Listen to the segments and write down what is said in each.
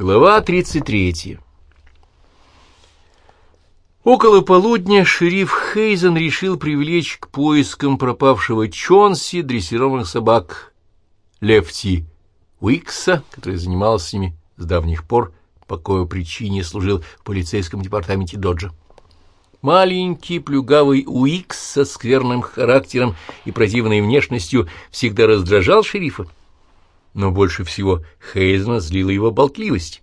Глава 33 Около полудня шериф Хейзен решил привлечь к поискам пропавшего Чонси дрессированных собак Лефти Уикса, который занимался ними с давних пор, по кое причине служил в полицейском департаменте Доджа. Маленький плюгавый Уикс со скверным характером и противной внешностью всегда раздражал шерифа, но больше всего Хейзена злила его болтливость.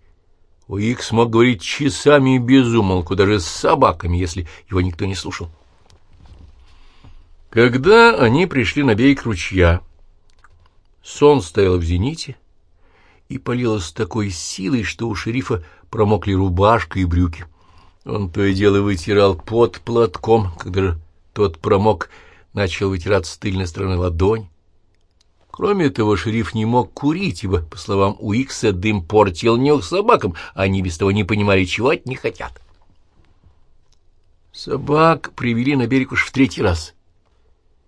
Уикс мог говорить часами без умолку, даже с собаками, если его никто не слушал. Когда они пришли на берег ручья, сон стоял в зените и палило с такой силой, что у шерифа промокли рубашка и брюки. Он то и дело вытирал под платком, когда тот промок, начал вытираться с тыльной стороны ладонь. Кроме того, шериф не мог курить, ибо, по словам Уикса, дым портил нюх собакам, а они без того не понимали, чего от них хотят. Собак привели на берег уж в третий раз,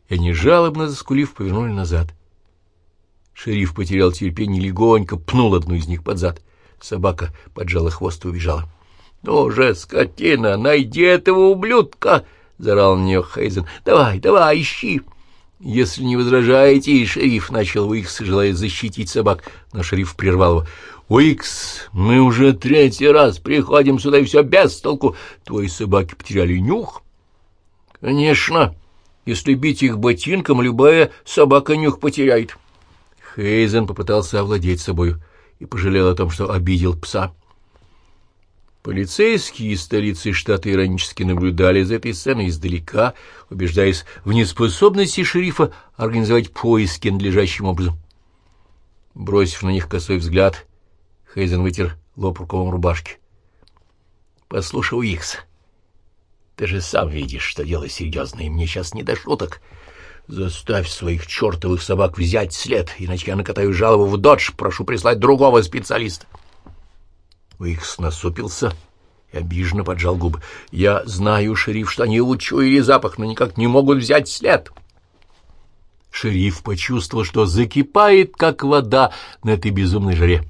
и они, жалобно заскулив, повернули назад. Шериф потерял терпение легонько, пнул одну из них под зад. Собака поджала хвост и убежала. — Ну же, скотина, найди этого ублюдка! — заорал на нее Хейзен. — Давай, давай, ищи! — «Если не возражаете, шериф», — начал Уикс, желая защитить собак, но шериф прервал его. «Уикс, мы уже третий раз приходим сюда, и все без толку. Твои собаки потеряли нюх?» «Конечно. Если бить их ботинком, любая собака нюх потеряет». Хейзен попытался овладеть собою и пожалел о том, что обидел пса. Полицейские из столицы штата иронически наблюдали за этой сценой издалека, убеждаясь в неспособности шерифа организовать поиски надлежащим образом. Бросив на них косой взгляд, Хейзен вытер лоб рукавом рубашки. — Послушай, Уикс, ты же сам видишь, что дело серьезное, и мне сейчас не до шуток. Заставь своих чертовых собак взять след, иначе я накатаю жалобу в Додж, прошу прислать другого специалиста. — Уикс насупился и обиженно поджал губы. — Я знаю, шериф, что они учуяли запах, но никак не могут взять след. Шериф почувствовал, что закипает, как вода на этой безумной жаре.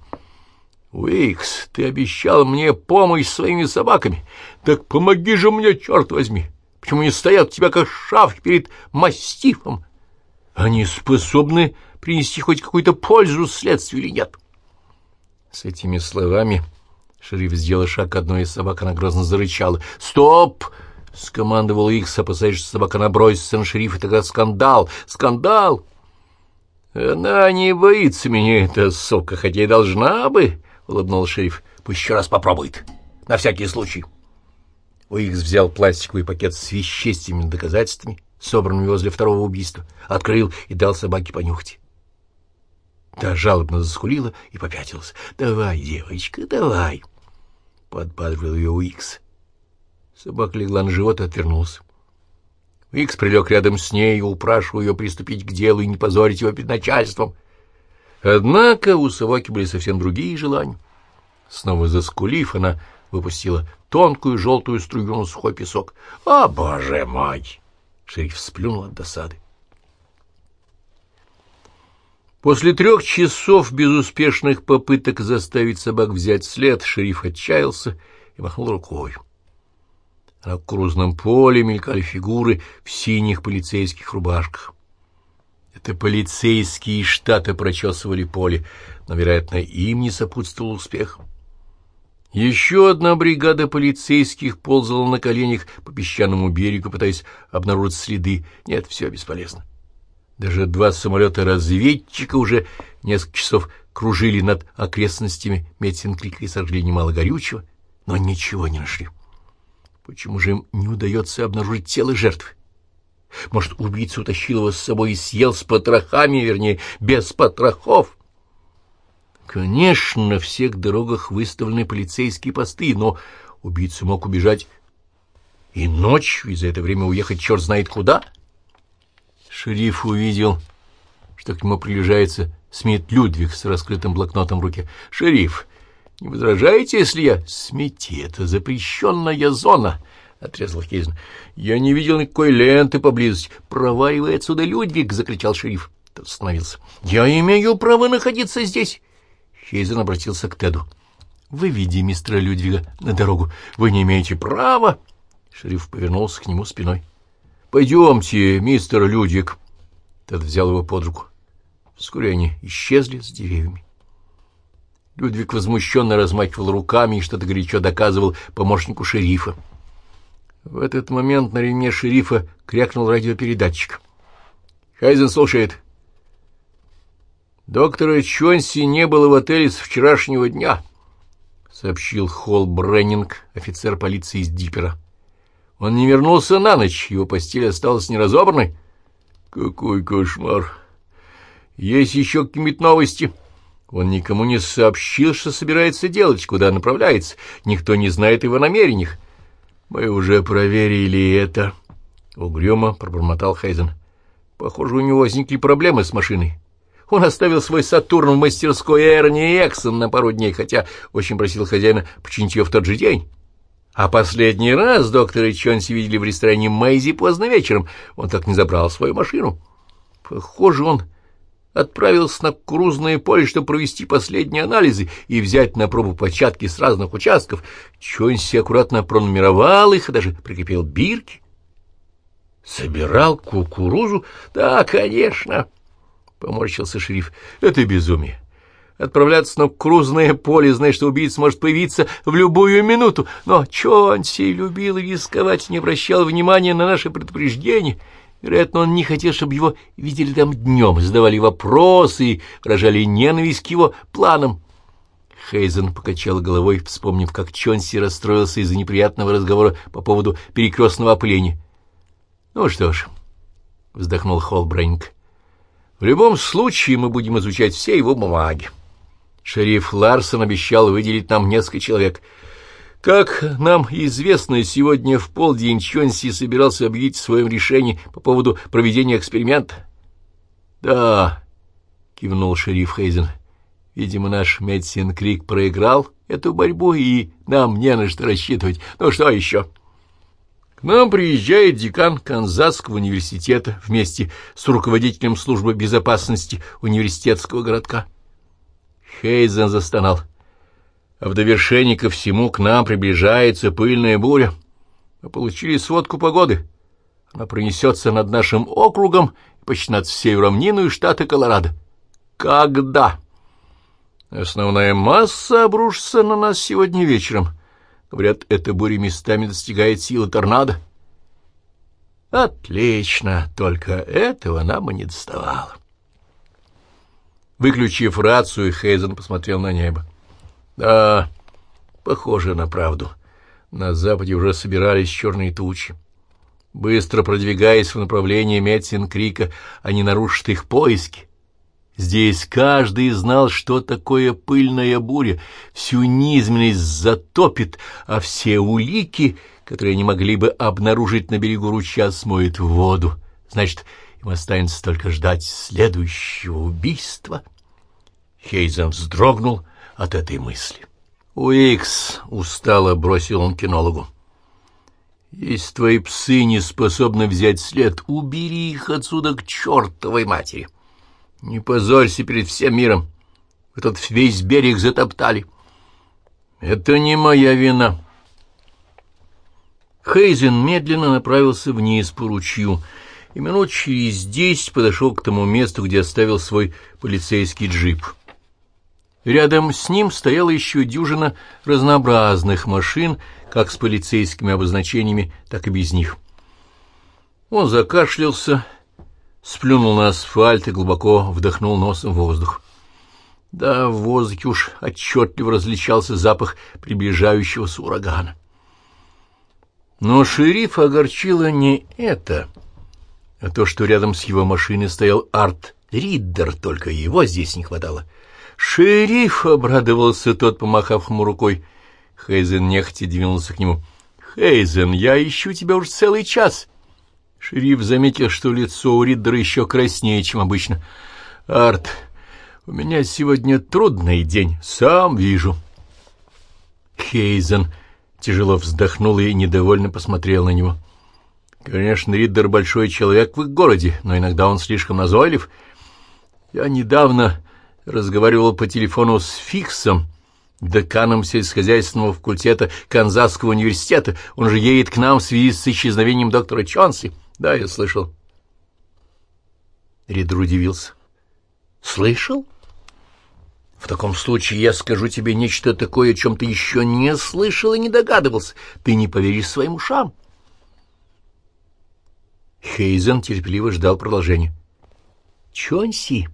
— Уикс, ты обещал мне помощь своими собаками. Так помоги же мне, черт возьми! Почему не стоят у тебя, как шаф перед мастифом? Они способны принести хоть какую-то пользу следствию или нет? С этими словами... Шериф сделал шаг к одной из собак, она грозно зарычала. «Стоп!» — скомандовал Икс, опасаясь, что собака набросится на шерифа, тогда скандал! Скандал! «Она не боится меня, эта сука, хотя и должна бы!» — улыбнулся шериф. «Пусть еще раз попробует, на всякий случай!» Уикс взял пластиковый пакет с вещественными доказательствами, собранными возле второго убийства, открыл и дал собаке понюхать. Та жалобно заскулила и попятилась. «Давай, девочка, давай!» Подбадривал ее Уикс. Собака легла на живот и отвернулся. Уикс прилег рядом с ней, упрашивая ее приступить к делу и не позорить его перед начальством. Однако у собаки были совсем другие желания. Снова заскулив, она выпустила тонкую желтую струю на сухой песок. «О, боже мой!» Шериф сплюнул от досады. После трех часов безуспешных попыток заставить собак взять след, шериф отчаялся и махнул рукой. На крузном поле мелькали фигуры в синих полицейских рубашках. Это полицейские штаты прочесывали поле, но, вероятно, им не сопутствовал успех. Еще одна бригада полицейских ползала на коленях по песчаному берегу, пытаясь обнаружить следы. Нет, все бесполезно. Даже два самолета-разведчика уже несколько часов кружили над окрестностями Метсинклика и сожгли немало горючего, но ничего не нашли. Почему же им не удается обнаружить тело жертвы? Может, убийца утащил его с собой и съел с потрохами, вернее, без потрохов? Конечно, на всех дорогах выставлены полицейские посты, но убийца мог убежать и ночью, и за это время уехать черт знает куда — Шериф увидел, что к нему приближается Смит Людвиг с раскрытым блокнотом в руке. «Шериф, не возражаете, если я...» «Смити, это запрещенная зона!» — отрезал Хейзен. «Я не видел никакой ленты поблизости. Проваливай отсюда, Людвиг!» — закричал шериф. Тот остановился. «Я имею право находиться здесь!» Хейзен обратился к Теду. выведи мистера Людвига на дорогу. Вы не имеете права. Шериф повернулся к нему спиной. — Пойдемте, мистер Людвиг. Тед взял его под руку. Вскоре они исчезли с деревьями. Людвиг возмущенно размахивал руками и что-то горячо доказывал помощнику шерифа. В этот момент на ремне шерифа крякнул радиопередатчик. Хайзен слушает. «Доктора Чонси не было в отеле с вчерашнего дня», — сообщил Холл Бреннинг, офицер полиции из Диппера. «Он не вернулся на ночь, его постель осталась неразобранной». «Какой кошмар! Есть еще какие-нибудь новости?» Он никому не сообщил, что собирается делать, куда направляется. Никто не знает его намерениях. Мы уже проверили это. Угрюмо пробормотал Хейзен. Похоже, у него возникли проблемы с машиной. Он оставил свой Сатурн в мастерской Эрни Эксон на пару дней, хотя очень просил хозяина починить ее в тот же день. А последний раз доктора Чонси видели в ресторане Мэйзи поздно вечером. Он так не забрал свою машину. Похоже, он отправился на кукурузное поле, чтобы провести последние анализы и взять на пробу початки с разных участков. Чонси аккуратно пронумеровал их даже прикрепил бирки. Собирал кукурузу? Да, конечно, — поморщился шериф. Это безумие. Отправляться на кукурузное поле, зная, что убийца может появиться в любую минуту. Но Чонси любил рисковать, не обращал внимания на наши предупреждения. Вероятно, он не хотел, чтобы его видели там днем, задавали вопросы и выражали ненависть к его планам. Хейзен покачал головой, вспомнив, как Чонси расстроился из-за неприятного разговора по поводу перекрестного опыления. «Ну что ж», — вздохнул Холбрейнг, — «в любом случае мы будем изучать все его бумаги. Шериф Ларсон обещал выделить нам несколько человек — как нам известно, сегодня в полдень Чонси собирался объявить в своем решении по поводу проведения эксперимента. — Да, — кивнул шериф Хейзен, — видимо, наш Медсин Крик проиграл эту борьбу, и нам не на что рассчитывать. Ну что еще? К нам приезжает декан Канзасского университета вместе с руководителем службы безопасности университетского городка. Хейзен застонал. — а в довершении ко всему к нам приближается пыльная буря. Мы получили сводку погоды. Она пронесется над нашим округом почти над всей равнину и штата Колорадо. Когда? Основная масса обрушится на нас сегодня вечером. Говорят, эта буря местами достигает силы торнадо. Отлично, только этого нам и не доставало. Выключив рацию, Хейзен посмотрел на небо. Да, похоже на правду. На западе уже собирались черные тучи. Быстро продвигаясь в направлении Метсин-Крика, они нарушат их поиски. Здесь каждый знал, что такое пыльная буря, всю низменность затопит, а все улики, которые они могли бы обнаружить на берегу ручья, смоет в воду. Значит, им останется только ждать следующего убийства. Хейзен вздрогнул, — от этой мысли. «Уикс!» — устало бросил он кинологу. «Если твои псы не способны взять след, убери их отсюда к чертовой матери. Не позорься перед всем миром. Этот весь берег затоптали. Это не моя вина». Хейзен медленно направился вниз по ручью и минут через десять подошел к тому месту, где оставил свой полицейский джип. Рядом с ним стояла еще дюжина разнообразных машин, как с полицейскими обозначениями, так и без них. Он закашлялся, сплюнул на асфальт и глубоко вдохнул носом воздух. Да, в воздухе уж отчетливо различался запах приближающегося урагана. Но шериф огорчило не это, а то, что рядом с его машиной стоял Арт Риддер, только его здесь не хватало — «Шериф!» — обрадовался тот, помахав ему рукой. Хейзен нехотя двинулся к нему. «Хейзен, я ищу тебя уже целый час!» Шериф заметил, что лицо у Риддера еще краснее, чем обычно. «Арт, у меня сегодня трудный день, сам вижу». Хейзен тяжело вздохнул и недовольно посмотрел на него. «Конечно, Риддер большой человек в их городе, но иногда он слишком назойлив. Я недавно разговаривал по телефону с Фиксом, деканом сельскохозяйственного факультета Канзасского университета. Он же едет к нам в связи с исчезновением доктора Чонси. Да, я слышал. Ридер удивился. Слышал? В таком случае я скажу тебе нечто такое, о чем ты еще не слышал и не догадывался. Ты не поверишь своим ушам. Хейзен терпеливо ждал продолжения. Чонси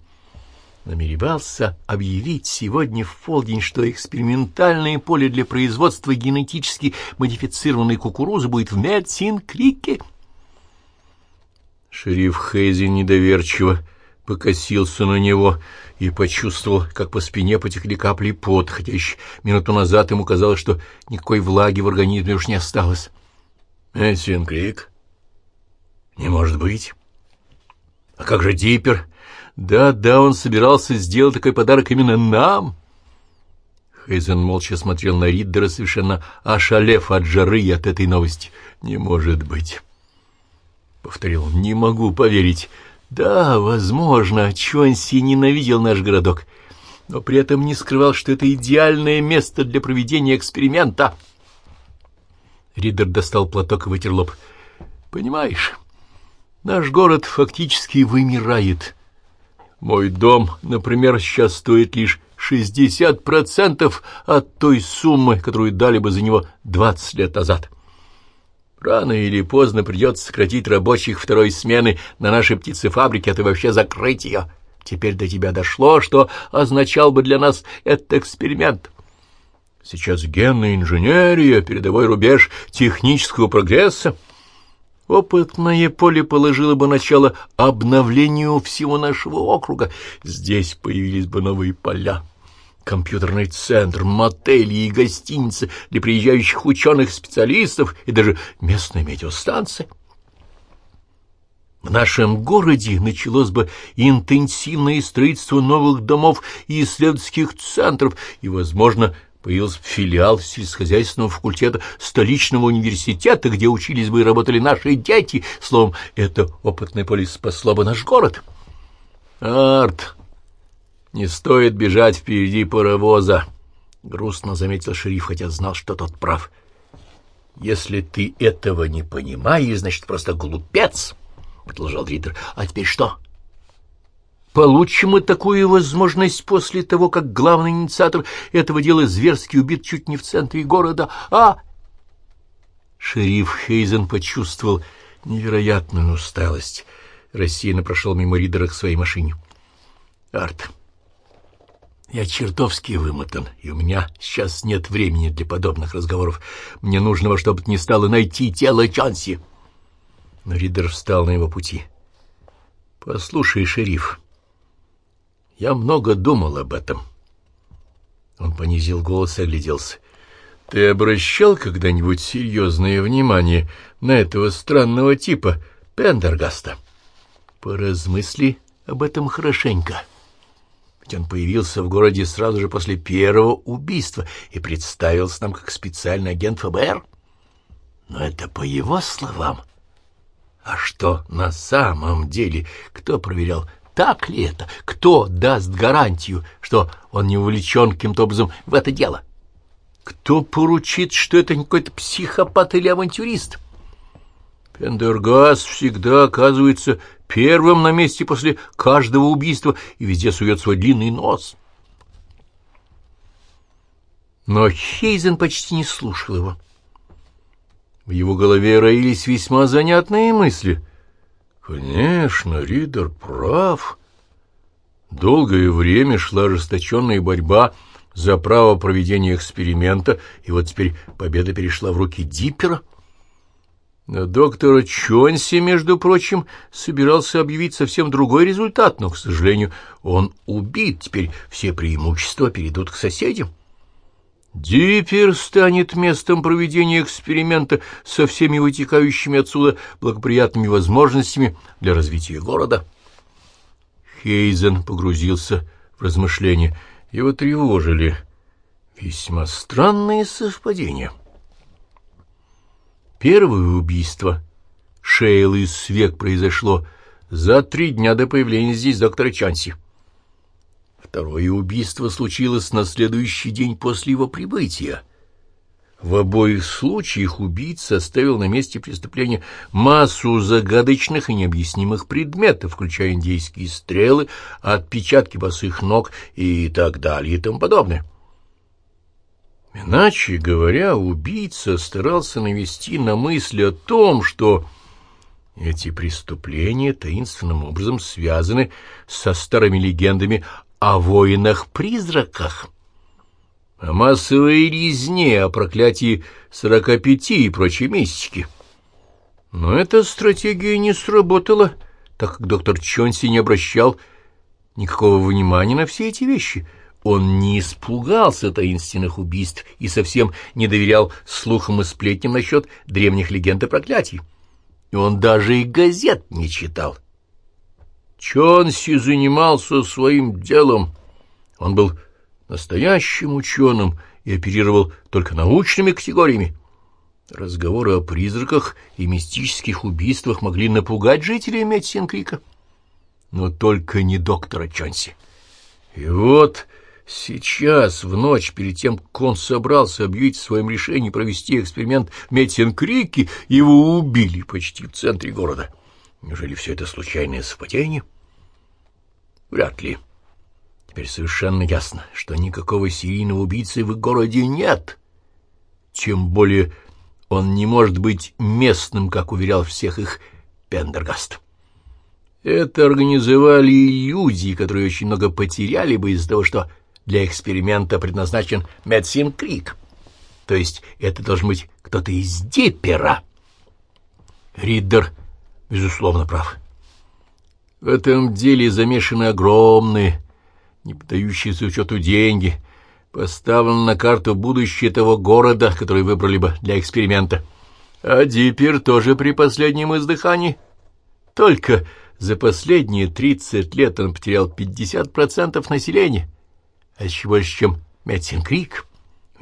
намеревался объявить сегодня в полдень, что экспериментальное поле для производства генетически модифицированной кукурузы будет в Медсин-Крике. Шериф Хейзен недоверчиво покосился на него и почувствовал, как по спине потекли капли пот, хотя еще минуту назад ему казалось, что никакой влаги в организме уж не осталось. «Эссен Крик? Не может быть. А как же Диппер? Да-да, он собирался сделать такой подарок именно нам». Хейзен молча смотрел на Риддера, совершенно ошалев от жары и от этой новости. «Не может быть!» — повторил. «Не могу поверить. Да, возможно, Чонси ненавидел наш городок, но при этом не скрывал, что это идеальное место для проведения эксперимента. Ридер достал платок и вытер лоб. «Понимаешь, наш город фактически вымирает. Мой дом, например, сейчас стоит лишь шестьдесят процентов от той суммы, которую дали бы за него двадцать лет назад». Рано или поздно придется сократить рабочих второй смены на нашей птицефабрике, а то вообще закрыть ее. Теперь до тебя дошло, что означал бы для нас этот эксперимент. Сейчас генная инженерия, передовой рубеж технического прогресса. Опытное поле положило бы начало обновлению всего нашего округа. Здесь появились бы новые поля компьютерный центр, мотели и гостиницы для приезжающих ученых-специалистов и даже местная метеостанция. В нашем городе началось бы интенсивное строительство новых домов и исследовательских центров, и, возможно, появился филиал сельскохозяйственного факультета столичного университета, где учились бы и работали наши дети. Словом, это опытное поле спасло бы наш город. Арт, не стоит бежать впереди паровоза, — грустно заметил шериф, хотя знал, что тот прав. — Если ты этого не понимаешь, значит, просто глупец, — продолжал Ридер. — А теперь что? — Получим мы такую возможность после того, как главный инициатор этого дела зверски убит чуть не в центре города, а... Шериф Хейзен почувствовал невероятную усталость. Рассеянно прошел мимо Ридера к своей машине. — Арт... Я чертовски вымотан, и у меня сейчас нет времени для подобных разговоров. Мне нужно во что бы ни стало найти тело Чанси. Но Ридер встал на его пути. «Послушай, шериф, я много думал об этом». Он понизил голос и огляделся. «Ты обращал когда-нибудь серьезное внимание на этого странного типа Пендергаста?» «Поразмысли об этом хорошенько» ведь он появился в городе сразу же после первого убийства и представился нам как специальный агент ФБР. Но это по его словам. А что на самом деле? Кто проверял, так ли это? Кто даст гарантию, что он не увлечен каким-то образом в это дело? Кто поручит, что это не какой-то психопат или авантюрист? Пендергас всегда оказывается первым на месте после каждого убийства и везде сует свой длинный нос. Но Хейзен почти не слушал его. В его голове роились весьма занятные мысли. Конечно, Ридер прав. Долгое время шла ожесточенная борьба за право проведения эксперимента, и вот теперь победа перешла в руки Диппера — Доктор Чонси, между прочим, собирался объявить совсем другой результат, но, к сожалению, он убит. Теперь все преимущества перейдут к соседям. Диппер станет местом проведения эксперимента со всеми вытекающими отсюда благоприятными возможностями для развития города. Хейзен погрузился в размышления. Его тревожили весьма странные совпадения. — Первое убийство Шейлы Свек произошло за три дня до появления здесь доктора Чанси. Второе убийство случилось на следующий день после его прибытия. В обоих случаях убийца оставил на месте преступления массу загадочных и необъяснимых предметов, включая индейские стрелы, отпечатки босых ног и так далее и тому подобное. Иначе говоря, убийца старался навести на мысль о том, что эти преступления таинственным образом связаны со старыми легендами о воинах-призраках о массовой резне, о проклятии сорока пяти и прочей мистики. Но эта стратегия не сработала, так как доктор Чонси не обращал никакого внимания на все эти вещи. Он не испугался таинственных убийств и совсем не доверял слухам и сплетням насчет древних легенд и проклятий. И он даже и газет не читал. Чонси занимался своим делом. Он был настоящим ученым и оперировал только научными категориями. Разговоры о призраках и мистических убийствах могли напугать жителей Метсинкрика, но только не доктора Чонси. И вот сейчас, в ночь перед тем, как он собрался объявить в своем решении провести эксперимент в Метсинкрике, его убили почти в центре города. Неужели все это случайное совпадение? Вряд ли. — Теперь совершенно ясно, что никакого серийного убийцы в городе нет. Тем более он не может быть местным, как уверял всех их Пендергаст. Это организовали люди, которые очень много потеряли бы из-за того, что для эксперимента предназначен Медсин Крик. То есть это должен быть кто-то из Диппера. Риддер, безусловно, прав. В этом деле замешаны огромные не поддающиеся учету деньги, поставлено на карту будущее того города, который выбрали бы для эксперимента. А Диппер тоже при последнем издыхании. Только за последние тридцать лет он потерял пятьдесят процентов населения, а еще больше, чем Метсинкрик.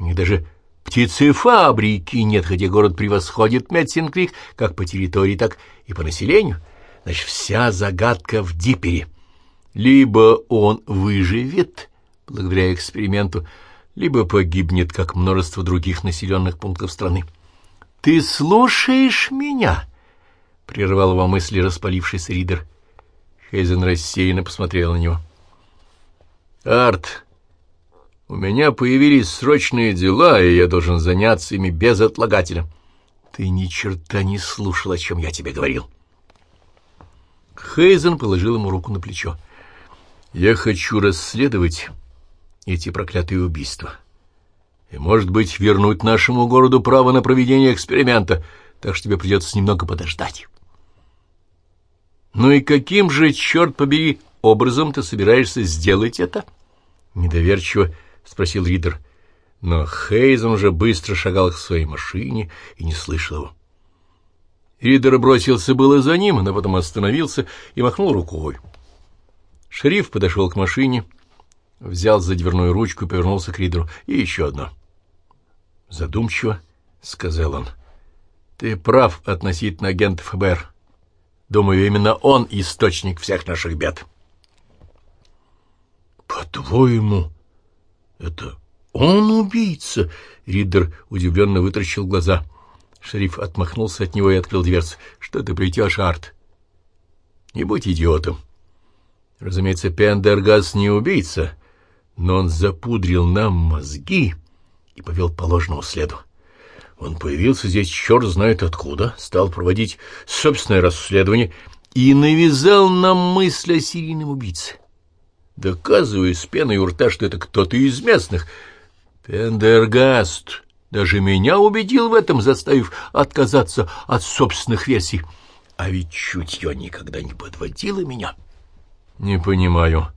У них даже птицефабрики нет, хотя город превосходит Метсинкрик как по территории, так и по населению. Значит, вся загадка в Диппере. Либо он выживет благодаря эксперименту, либо погибнет, как множество других населенных пунктов страны. — Ты слушаешь меня? — прервал его мысли распалившийся Ридер. Хейзен рассеянно посмотрел на него. — Арт, у меня появились срочные дела, и я должен заняться ими безотлагательно. Ты ни черта не слушал, о чем я тебе говорил. Хейзен положил ему руку на плечо. — я хочу расследовать эти проклятые убийства. И, может быть, вернуть нашему городу право на проведение эксперимента, так что тебе придется немного подождать. Ну и каким же, черт побери, образом ты собираешься сделать это? Недоверчиво спросил Ридер. Но Хейзен уже быстро шагал к своей машине и не слышал его. Ридер бросился было за ним, но потом остановился и махнул рукой. Шериф подошел к машине, взял за дверную ручку и повернулся к Ридеру. И еще одно. Задумчиво, — сказал он. — Ты прав относительно агента ФБР. Думаю, именно он источник всех наших бед. — По-твоему, это он убийца? Ридер удивленно вытращил глаза. Шериф отмахнулся от него и открыл дверцу. — Что ты плетешь, Арт? — Не будь идиотом. — Разумеется, Пендергас не убийца, но он запудрил нам мозги и повел по ложному следу. Он появился здесь черт знает откуда, стал проводить собственное расследование и навязал нам мысль о серийном убийце, доказывая с пеной у рта, что это кто-то из местных. Пендергаст даже меня убедил в этом, заставив отказаться от собственных версий. А ведь чутье никогда не подводило меня. Не понимаю,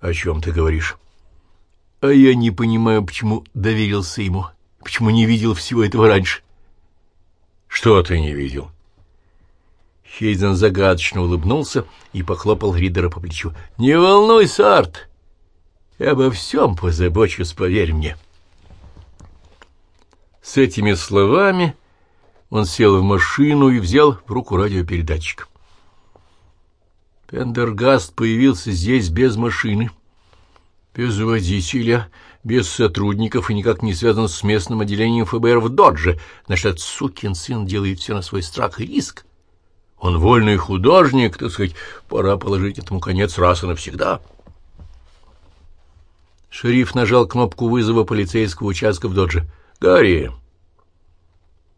о чем ты говоришь. А я не понимаю, почему доверился ему, почему не видел всего этого раньше. Что ты не видел? Хейзен загадочно улыбнулся и похлопал Ридера по плечу. «Не волнуйся, Арт! Я обо всем позабочусь, поверь мне». С этими словами он сел в машину и взял в руку радиопередатчик. Пендергаст появился здесь без машины Без водителя, без сотрудников и никак не связан с местным отделением ФБР в Додже. Значит, этот сукин сын делает все на свой страх и риск. Он вольный художник, так сказать, пора положить этому конец раз и навсегда. Шериф нажал кнопку вызова полицейского участка в Додже. «Гарри,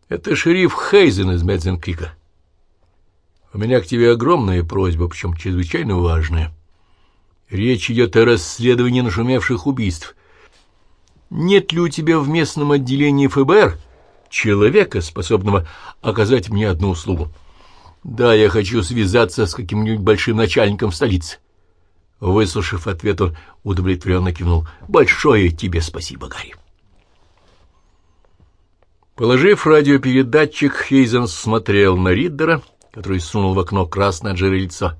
это шериф Хейзен из Медзенкрика. У меня к тебе огромная просьба, причем чрезвычайно важная. Речь идет о расследовании нашумевших убийств. Нет ли у тебя в местном отделении ФБР человека, способного оказать мне одну услугу? Да, я хочу связаться с каким-нибудь большим начальником в столице. Выслушав ответ, он удовлетворенно кивнул. «Большое тебе спасибо, Гарри». Положив радиопередатчик, Хейзен смотрел на Риддера, который сунул в окно красное от жира лицо.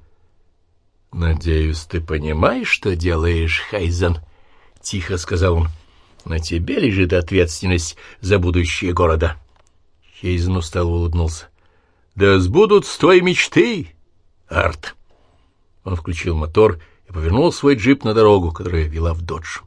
«Надеюсь, ты понимаешь, что делаешь, Хейзен?» — тихо сказал он. «На тебе лежит ответственность за будущее города». Хейзен устало улыбнулся. «Да сбудутся твои мечты, Арт!» Он включил мотор и повернул свой джип на дорогу, которая вела в Додж.